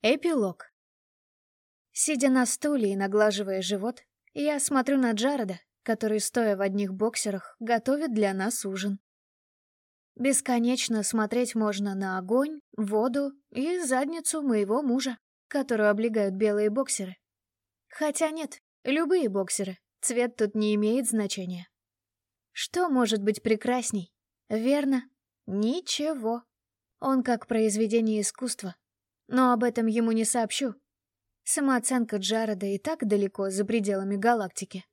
Эпилог. Сидя на стуле и наглаживая живот, я смотрю на Джареда, который, стоя в одних боксерах, готовит для нас ужин. Бесконечно смотреть можно на огонь, воду и задницу моего мужа, которую облегают белые боксеры. Хотя нет, любые боксеры, цвет тут не имеет значения. Что может быть прекрасней? Верно, ничего. Он как произведение искусства, но об этом ему не сообщу. Самооценка Джареда и так далеко за пределами галактики.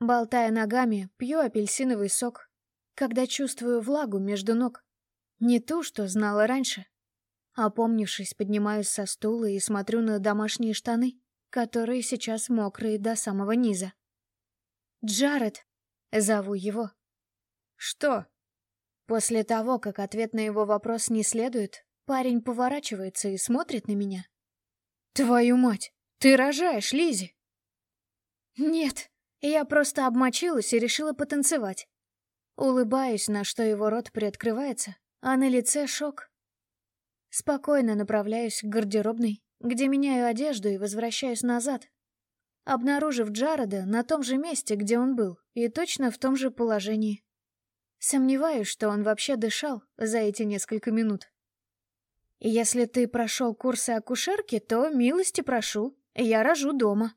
Болтая ногами, пью апельсиновый сок, когда чувствую влагу между ног. Не ту, что знала раньше. Опомнившись, поднимаюсь со стула и смотрю на домашние штаны, которые сейчас мокрые до самого низа. «Джаред!» — зову его. «Что?» После того, как ответ на его вопрос не следует, Парень поворачивается и смотрит на меня. «Твою мать! Ты рожаешь, Лизи!» «Нет, я просто обмочилась и решила потанцевать». Улыбаюсь, на что его рот приоткрывается, а на лице шок. Спокойно направляюсь к гардеробной, где меняю одежду и возвращаюсь назад, обнаружив Джареда на том же месте, где он был, и точно в том же положении. Сомневаюсь, что он вообще дышал за эти несколько минут. Если ты прошел курсы акушерки, то милости прошу, я рожу дома.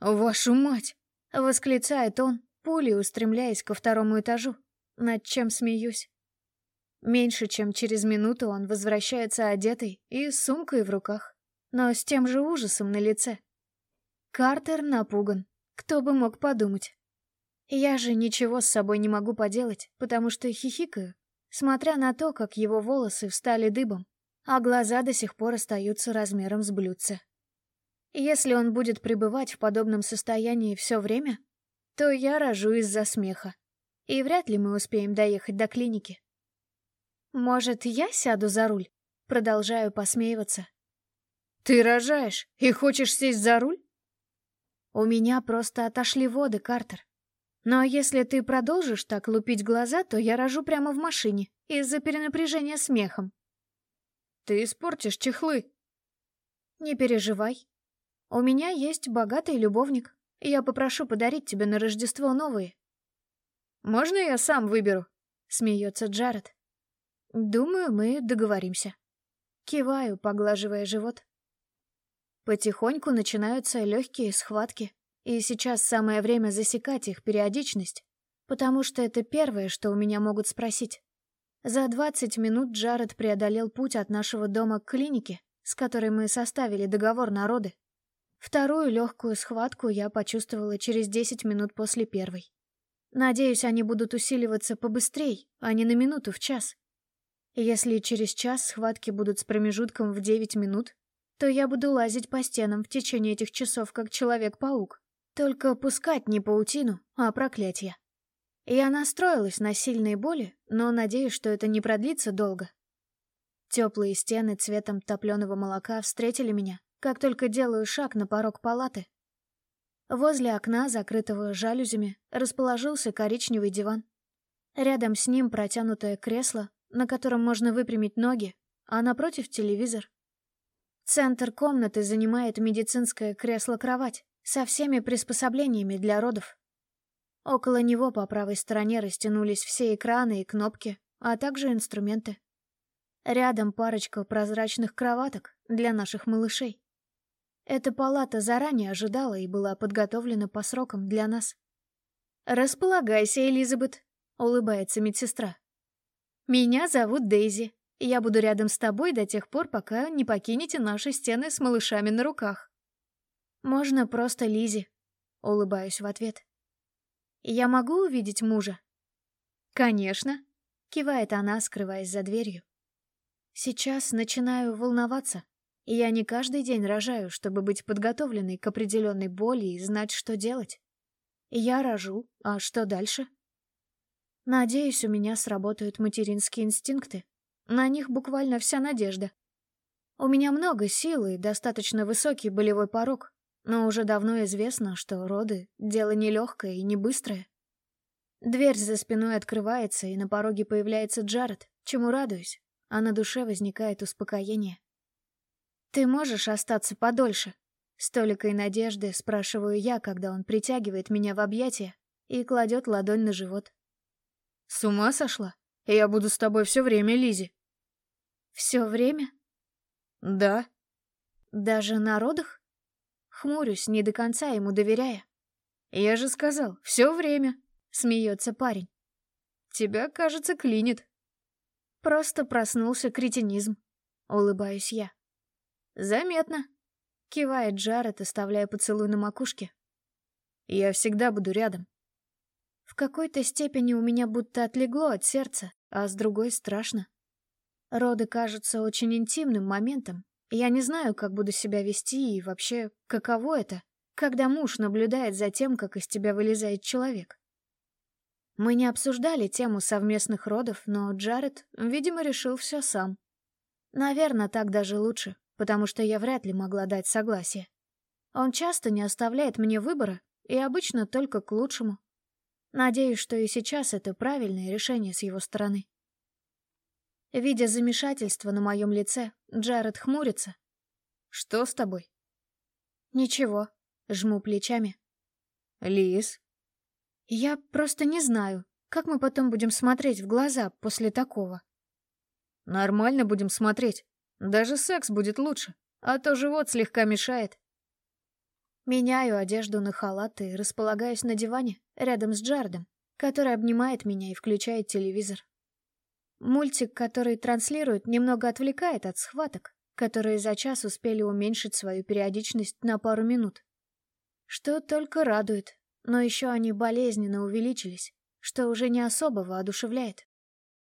Вашу мать! Восклицает он, пулей устремляясь ко второму этажу, над чем смеюсь. Меньше чем через минуту он возвращается одетый и с сумкой в руках, но с тем же ужасом на лице. Картер напуган, кто бы мог подумать. Я же ничего с собой не могу поделать, потому что хихикаю, смотря на то, как его волосы встали дыбом, а глаза до сих пор остаются размером с блюдце. Если он будет пребывать в подобном состоянии все время, то я рожу из-за смеха, и вряд ли мы успеем доехать до клиники. Может, я сяду за руль? Продолжаю посмеиваться. Ты рожаешь и хочешь сесть за руль? У меня просто отошли воды, Картер. Но если ты продолжишь так лупить глаза, то я рожу прямо в машине из-за перенапряжения смехом. Ты испортишь чехлы. Не переживай. У меня есть богатый любовник. Я попрошу подарить тебе на Рождество новые. Можно я сам выберу? Смеется Джаред. Думаю, мы договоримся. Киваю, поглаживая живот. Потихоньку начинаются легкие схватки, и сейчас самое время засекать их периодичность, потому что это первое, что у меня могут спросить. За 20 минут Джаред преодолел путь от нашего дома к клинике, с которой мы составили договор народы. Вторую легкую схватку я почувствовала через 10 минут после первой. Надеюсь, они будут усиливаться побыстрей, а не на минуту в час. Если через час схватки будут с промежутком в 9 минут, то я буду лазить по стенам в течение этих часов, как Человек-паук. Только пускать не паутину, а проклятие. Я настроилась на сильные боли, но надеюсь, что это не продлится долго. Теплые стены цветом топленого молока встретили меня, как только делаю шаг на порог палаты. Возле окна, закрытого жалюзями, расположился коричневый диван. Рядом с ним протянутое кресло, на котором можно выпрямить ноги, а напротив телевизор. Центр комнаты занимает медицинское кресло-кровать со всеми приспособлениями для родов. Около него по правой стороне растянулись все экраны и кнопки, а также инструменты. Рядом парочка прозрачных кроваток для наших малышей. Эта палата заранее ожидала и была подготовлена по срокам для нас. «Располагайся, Элизабет», — улыбается медсестра. «Меня зовут Дейзи. Я буду рядом с тобой до тех пор, пока не покинете наши стены с малышами на руках». «Можно просто Лизи», — улыбаюсь в ответ. «Я могу увидеть мужа?» «Конечно», — кивает она, скрываясь за дверью. «Сейчас начинаю волноваться. Я не каждый день рожаю, чтобы быть подготовленной к определенной боли и знать, что делать. Я рожу, а что дальше?» Надеюсь, у меня сработают материнские инстинкты. На них буквально вся надежда. У меня много сил и достаточно высокий болевой порог, но уже давно известно, что роды — дело нелегкое и не быстрое. Дверь за спиной открывается, и на пороге появляется Джаред, чему радуюсь, а на душе возникает успокоение. Ты можешь остаться подольше? С толикой надежды спрашиваю я, когда он притягивает меня в объятия и кладет ладонь на живот. С ума сошла? Я буду с тобой все время, Лизи. Все время? Да. Даже на родах? Хмурюсь, не до конца ему доверяя. Я же сказал, все время, смеется парень. Тебя, кажется, клинит. Просто проснулся кретинизм. Улыбаюсь я. Заметно. Кивает Джаред, оставляя поцелуй на макушке. Я всегда буду рядом. В какой-то степени у меня будто отлегло от сердца, а с другой страшно. Роды кажутся очень интимным моментом. Я не знаю, как буду себя вести и вообще, каково это, когда муж наблюдает за тем, как из тебя вылезает человек. Мы не обсуждали тему совместных родов, но Джаред, видимо, решил все сам. Наверное, так даже лучше, потому что я вряд ли могла дать согласие. Он часто не оставляет мне выбора, и обычно только к лучшему. Надеюсь, что и сейчас это правильное решение с его стороны. Видя замешательство на моем лице, Джаред хмурится. «Что с тобой?» «Ничего», — жму плечами. «Лиз?» Я просто не знаю, как мы потом будем смотреть в глаза после такого. Нормально будем смотреть. Даже секс будет лучше, а то живот слегка мешает. Меняю одежду на халат и располагаюсь на диване рядом с Джардом, который обнимает меня и включает телевизор. Мультик, который транслирует, немного отвлекает от схваток, которые за час успели уменьшить свою периодичность на пару минут. Что только радует, но еще они болезненно увеличились, что уже не особо воодушевляет.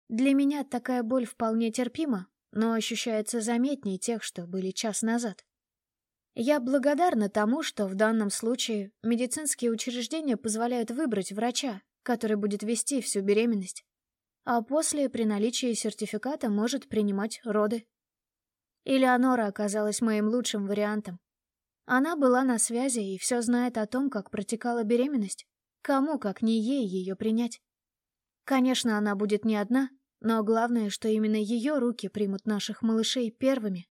Для меня такая боль вполне терпима, но ощущается заметнее тех, что были час назад. Я благодарна тому, что в данном случае медицинские учреждения позволяют выбрать врача, который будет вести всю беременность, а после, при наличии сертификата, может принимать роды. Элеонора оказалась моим лучшим вариантом. Она была на связи и все знает о том, как протекала беременность. Кому, как не ей, ее принять? Конечно, она будет не одна, но главное, что именно ее руки примут наших малышей первыми.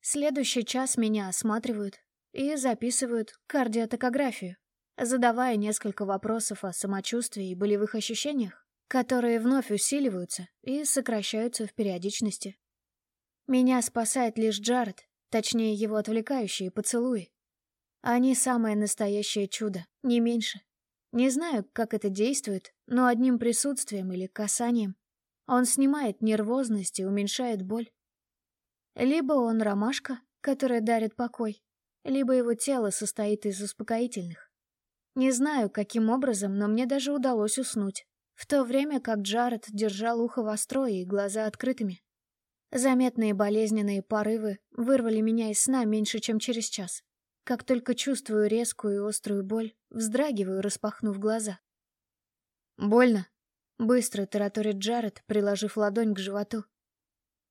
Следующий час меня осматривают и записывают кардиотокографию, задавая несколько вопросов о самочувствии и болевых ощущениях, которые вновь усиливаются и сокращаются в периодичности. Меня спасает лишь Джаред, Точнее, его отвлекающие поцелуи. Они самое настоящее чудо, не меньше. Не знаю, как это действует, но одним присутствием или касанием он снимает нервозность и уменьшает боль. Либо он ромашка, которая дарит покой, либо его тело состоит из успокоительных. Не знаю, каким образом, но мне даже удалось уснуть, в то время как Джаред держал ухо востро и глаза открытыми. Заметные болезненные порывы вырвали меня из сна меньше, чем через час. Как только чувствую резкую и острую боль, вздрагиваю, распахнув глаза. «Больно?» — быстро тараторит Джаред, приложив ладонь к животу.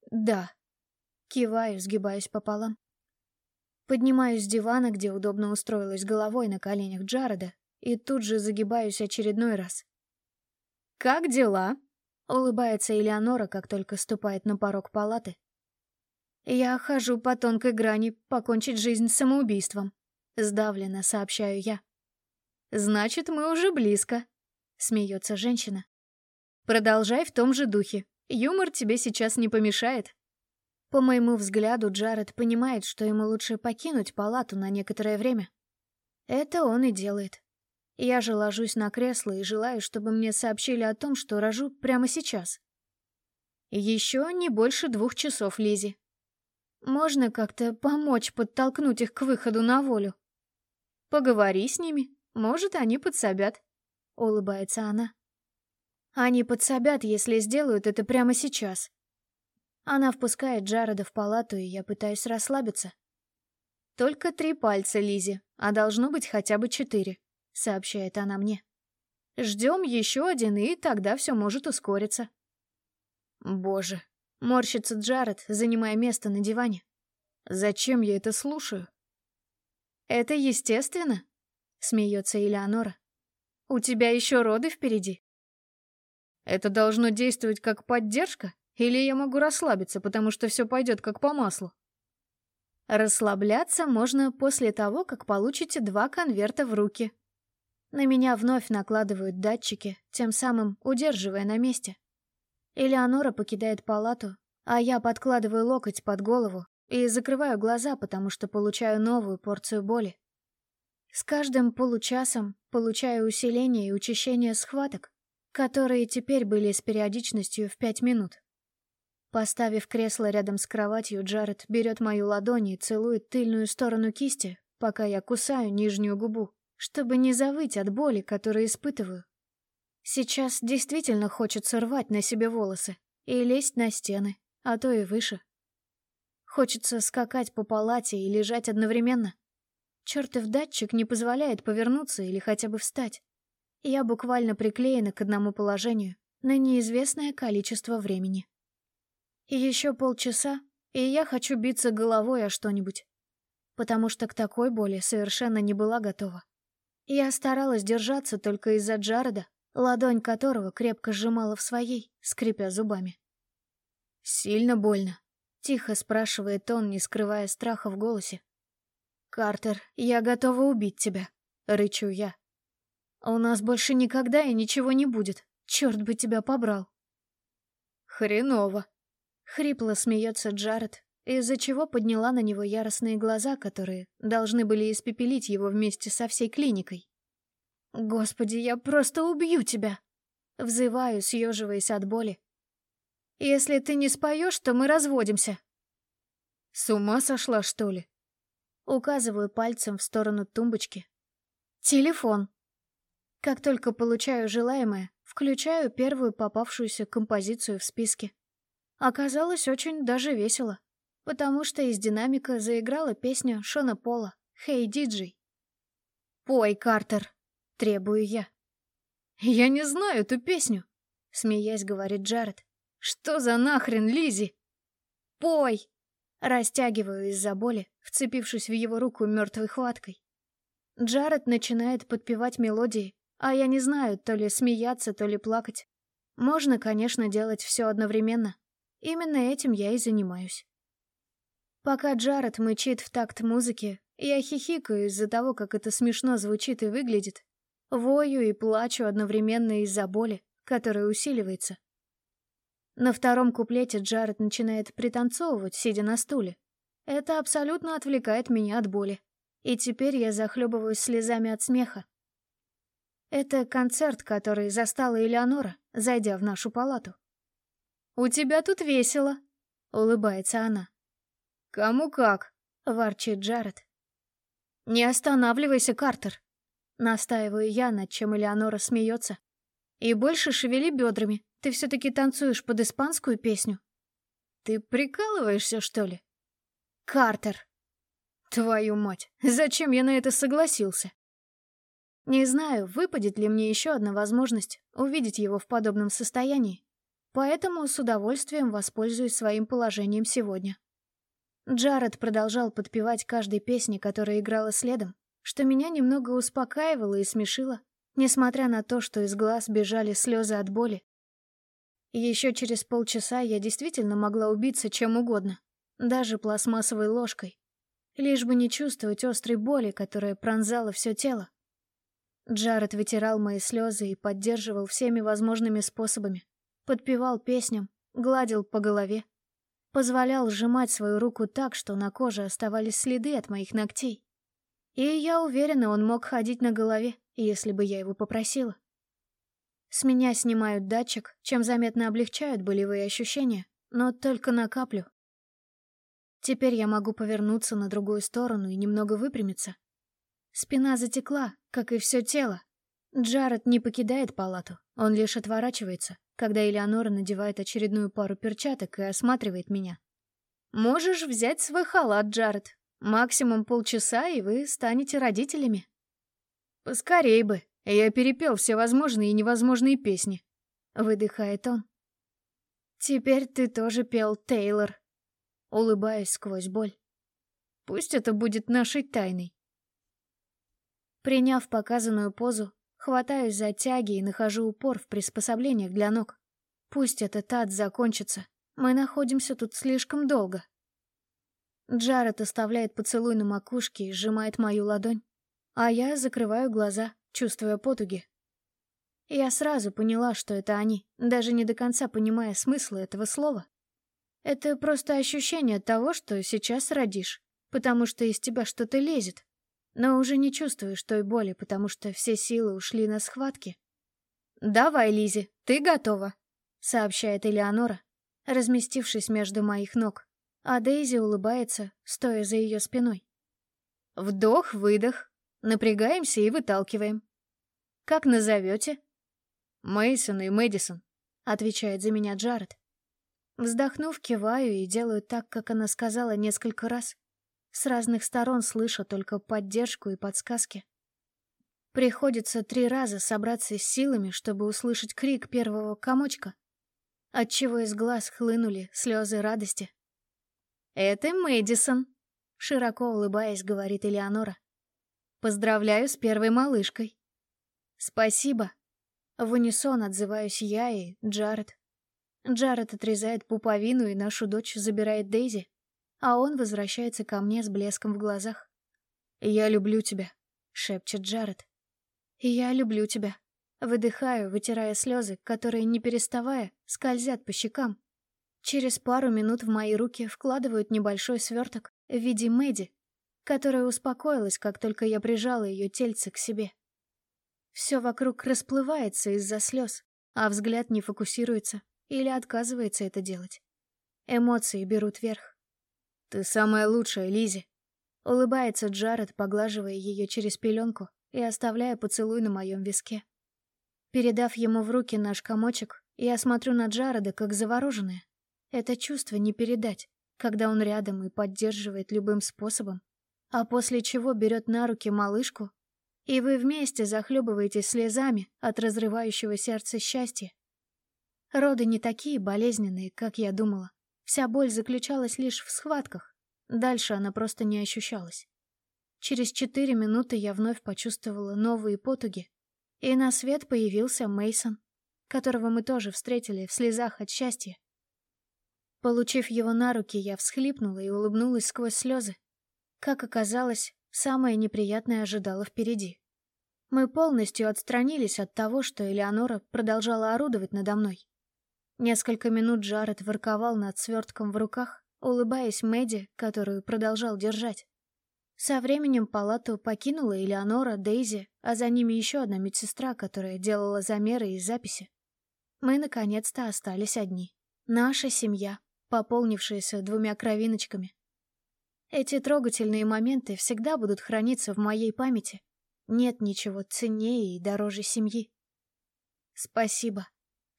«Да». Киваю, сгибаюсь пополам. Поднимаюсь с дивана, где удобно устроилась головой на коленях Джареда, и тут же загибаюсь очередной раз. «Как дела?» Улыбается Элеонора, как только ступает на порог палаты. Я хожу по тонкой грани покончить жизнь самоубийством. Сдавленно сообщаю я. Значит, мы уже близко. Смеется женщина. Продолжай в том же духе. Юмор тебе сейчас не помешает. По моему взгляду, Джаред понимает, что ему лучше покинуть палату на некоторое время. Это он и делает. Я же ложусь на кресло и желаю, чтобы мне сообщили о том, что рожу прямо сейчас. Еще не больше двух часов, Лизи. Можно как-то помочь подтолкнуть их к выходу на волю? Поговори с ними, может, они подсобят. Улыбается она. Они подсобят, если сделают это прямо сейчас. Она впускает Джареда в палату, и я пытаюсь расслабиться. Только три пальца, Лизи, а должно быть хотя бы четыре сообщает она мне. Ждем еще один, и тогда все может ускориться. Боже, морщится Джаред, занимая место на диване. Зачем я это слушаю? Это естественно, смеется Элеонора. У тебя еще роды впереди. Это должно действовать как поддержка? Или я могу расслабиться, потому что все пойдет как по маслу? Расслабляться можно после того, как получите два конверта в руки. На меня вновь накладывают датчики, тем самым удерживая на месте. Элеонора покидает палату, а я подкладываю локоть под голову и закрываю глаза, потому что получаю новую порцию боли. С каждым получасом получаю усиление и учащение схваток, которые теперь были с периодичностью в пять минут. Поставив кресло рядом с кроватью, Джаред берет мою ладонь и целует тыльную сторону кисти, пока я кусаю нижнюю губу чтобы не завыть от боли, которую испытываю. Сейчас действительно хочется рвать на себе волосы и лезть на стены, а то и выше. Хочется скакать по палате и лежать одновременно. Чертов датчик не позволяет повернуться или хотя бы встать. Я буквально приклеена к одному положению на неизвестное количество времени. Еще полчаса, и я хочу биться головой о что-нибудь, потому что к такой боли совершенно не была готова. Я старалась держаться только из-за Джареда, ладонь которого крепко сжимала в своей, скрипя зубами. «Сильно больно?» — тихо спрашивает он, не скрывая страха в голосе. «Картер, я готова убить тебя», — рычу я. «У нас больше никогда и ничего не будет. Черт бы тебя побрал». «Хреново», — хрипло смеется Джаред, из-за чего подняла на него яростные глаза, которые должны были испепелить его вместе со всей клиникой. «Господи, я просто убью тебя!» Взываю, съеживаясь от боли. «Если ты не споешь, то мы разводимся». «С ума сошла, что ли?» Указываю пальцем в сторону тумбочки. «Телефон». Как только получаю желаемое, включаю первую попавшуюся композицию в списке. Оказалось очень даже весело потому что из динамика заиграла песня Шона Пола «Хей, диджей». «Пой, Картер!» — требую я. «Я не знаю эту песню», — смеясь говорит Джаред. «Что за нахрен, Лизи? «Пой!» — растягиваю из-за боли, вцепившись в его руку мертвой хваткой. Джаред начинает подпевать мелодии, а я не знаю, то ли смеяться, то ли плакать. Можно, конечно, делать все одновременно. Именно этим я и занимаюсь. Пока Джаред мычит в такт музыки, я хихикаю из-за того, как это смешно звучит и выглядит. Вою и плачу одновременно из-за боли, которая усиливается. На втором куплете Джаред начинает пританцовывать, сидя на стуле. Это абсолютно отвлекает меня от боли. И теперь я захлебываюсь слезами от смеха. Это концерт, который застала Элеонора, зайдя в нашу палату. «У тебя тут весело», — улыбается она. «Кому как?» — ворчит Джаред. «Не останавливайся, Картер!» Настаиваю я, над чем Элеонора смеется. «И больше шевели бедрами. Ты все-таки танцуешь под испанскую песню». «Ты прикалываешься, что ли?» «Картер!» «Твою мать! Зачем я на это согласился?» Не знаю, выпадет ли мне еще одна возможность увидеть его в подобном состоянии, поэтому с удовольствием воспользуюсь своим положением сегодня. Джаред продолжал подпевать каждой песне, которая играла следом, что меня немного успокаивало и смешило, несмотря на то, что из глаз бежали слезы от боли. Еще через полчаса я действительно могла убиться чем угодно, даже пластмассовой ложкой, лишь бы не чувствовать острой боли, которая пронзала все тело. Джаред вытирал мои слезы и поддерживал всеми возможными способами, подпевал песням, гладил по голове, позволял сжимать свою руку так, что на коже оставались следы от моих ногтей. И я уверена, он мог ходить на голове, если бы я его попросила. С меня снимают датчик, чем заметно облегчают болевые ощущения, но только на каплю. Теперь я могу повернуться на другую сторону и немного выпрямиться. Спина затекла, как и все тело. Джаред не покидает палату, он лишь отворачивается, когда Элеонора надевает очередную пару перчаток и осматривает меня. «Можешь взять свой халат, Джаред. Максимум полчаса, и вы станете родителями». «Поскорей бы, я перепел все возможные и невозможные песни», — выдыхает он. «Теперь ты тоже пел, Тейлор», — улыбаясь сквозь боль. «Пусть это будет нашей тайной». Приняв показанную позу, Хватаюсь за тяги и нахожу упор в приспособлениях для ног. Пусть этот ад закончится. Мы находимся тут слишком долго. Джаред оставляет поцелуй на макушке и сжимает мою ладонь, а я закрываю глаза, чувствуя потуги. Я сразу поняла, что это они, даже не до конца понимая смысла этого слова. Это просто ощущение того, что сейчас родишь, потому что из тебя что-то лезет, но уже не чувствуешь той боли, потому что все силы ушли на схватки. «Давай, Лизи, ты готова», — сообщает Элеонора, разместившись между моих ног, а Дейзи улыбается, стоя за ее спиной. Вдох-выдох, напрягаемся и выталкиваем. «Как назовете?» «Мейсон и Мэдисон», — отвечает за меня Джаред. Вздохнув, киваю и делаю так, как она сказала несколько раз. С разных сторон слышу только поддержку и подсказки. Приходится три раза собраться с силами, чтобы услышать крик первого комочка, отчего из глаз хлынули слезы радости. «Это Мэдисон», — широко улыбаясь, говорит Элеонора. «Поздравляю с первой малышкой». «Спасибо», — в унисон отзываюсь я и Джаред. Джаред отрезает пуповину и нашу дочь забирает Дейзи, а он возвращается ко мне с блеском в глазах. «Я люблю тебя», — шепчет Джаред. «Я люблю тебя». Выдыхаю, вытирая слезы, которые, не переставая, скользят по щекам. Через пару минут в мои руки вкладывают небольшой сверток в виде Мэдди, которая успокоилась, как только я прижала ее тельце к себе. Все вокруг расплывается из-за слез, а взгляд не фокусируется или отказывается это делать. Эмоции берут верх. «Ты самая лучшая, Лизи. улыбается Джаред, поглаживая ее через пеленку и оставляя поцелуй на моем виске. Передав ему в руки наш комочек, я смотрю на Джареда как завороженная. Это чувство не передать, когда он рядом и поддерживает любым способом, а после чего берет на руки малышку, и вы вместе захлебываетесь слезами от разрывающего сердца счастья. Роды не такие болезненные, как я думала. Вся боль заключалась лишь в схватках. Дальше она просто не ощущалась. Через четыре минуты я вновь почувствовала новые потуги, и на свет появился Мейсон, которого мы тоже встретили в слезах от счастья. Получив его на руки, я всхлипнула и улыбнулась сквозь слезы. Как оказалось, самое неприятное ожидало впереди. Мы полностью отстранились от того, что Элеонора продолжала орудовать надо мной. Несколько минут Джаред ворковал над свертком в руках, улыбаясь Мэдди, которую продолжал держать. Со временем палату покинула Элеонора, Дейзи, а за ними еще одна медсестра, которая делала замеры и записи. Мы наконец-то остались одни. Наша семья, пополнившаяся двумя кровиночками. Эти трогательные моменты всегда будут храниться в моей памяти. Нет ничего ценнее и дороже семьи. Спасибо.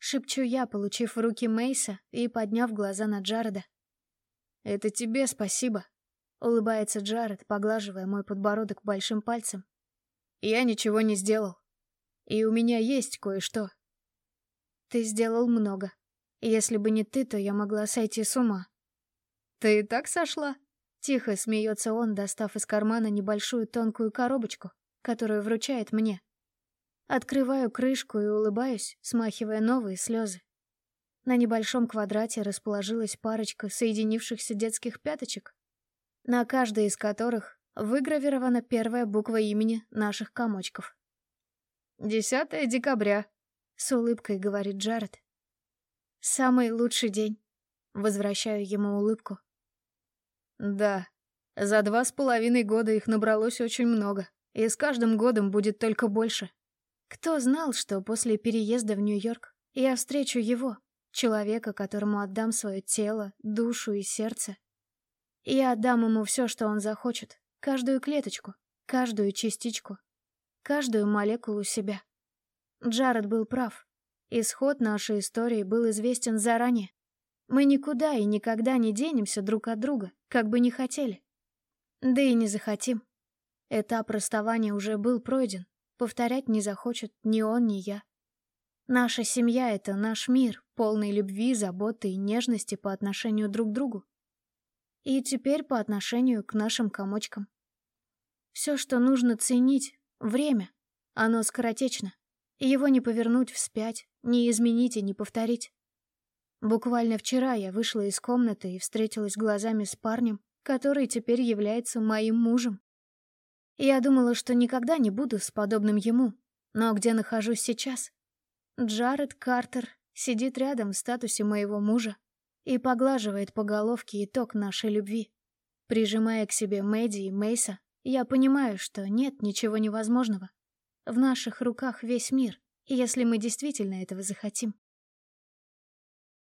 Шепчу я, получив в руки Мейса и подняв глаза на Джареда. «Это тебе спасибо», — улыбается Джаред, поглаживая мой подбородок большим пальцем. «Я ничего не сделал. И у меня есть кое-что». «Ты сделал много. Если бы не ты, то я могла сойти с ума». «Ты и так сошла?» Тихо смеется он, достав из кармана небольшую тонкую коробочку, которую вручает мне. Открываю крышку и улыбаюсь, смахивая новые слезы. На небольшом квадрате расположилась парочка соединившихся детских пяточек, на каждой из которых выгравирована первая буква имени наших комочков. «Десятое декабря», — с улыбкой говорит Джаред. «Самый лучший день». Возвращаю ему улыбку. «Да, за два с половиной года их набралось очень много, и с каждым годом будет только больше», кто знал, что после переезда в Нью-Йорк я встречу его, человека, которому отдам свое тело, душу и сердце. Я отдам ему все, что он захочет, каждую клеточку, каждую частичку, каждую молекулу себя. Джаред был прав. Исход нашей истории был известен заранее. Мы никуда и никогда не денемся друг от друга, как бы не хотели. Да и не захотим. Этап расставания уже был пройден. Повторять не захочет ни он, ни я. Наша семья — это наш мир, полный любви, заботы и нежности по отношению друг к другу. И теперь по отношению к нашим комочкам. Все, что нужно ценить — время. Оно скоротечно. Его не повернуть вспять, не изменить и не повторить. Буквально вчера я вышла из комнаты и встретилась глазами с парнем, который теперь является моим мужем. Я думала, что никогда не буду с подобным ему, но где нахожусь сейчас? Джаред Картер сидит рядом в статусе моего мужа и поглаживает по головке итог нашей любви. Прижимая к себе Мэдди и Мейса, я понимаю, что нет ничего невозможного. В наших руках весь мир, если мы действительно этого захотим.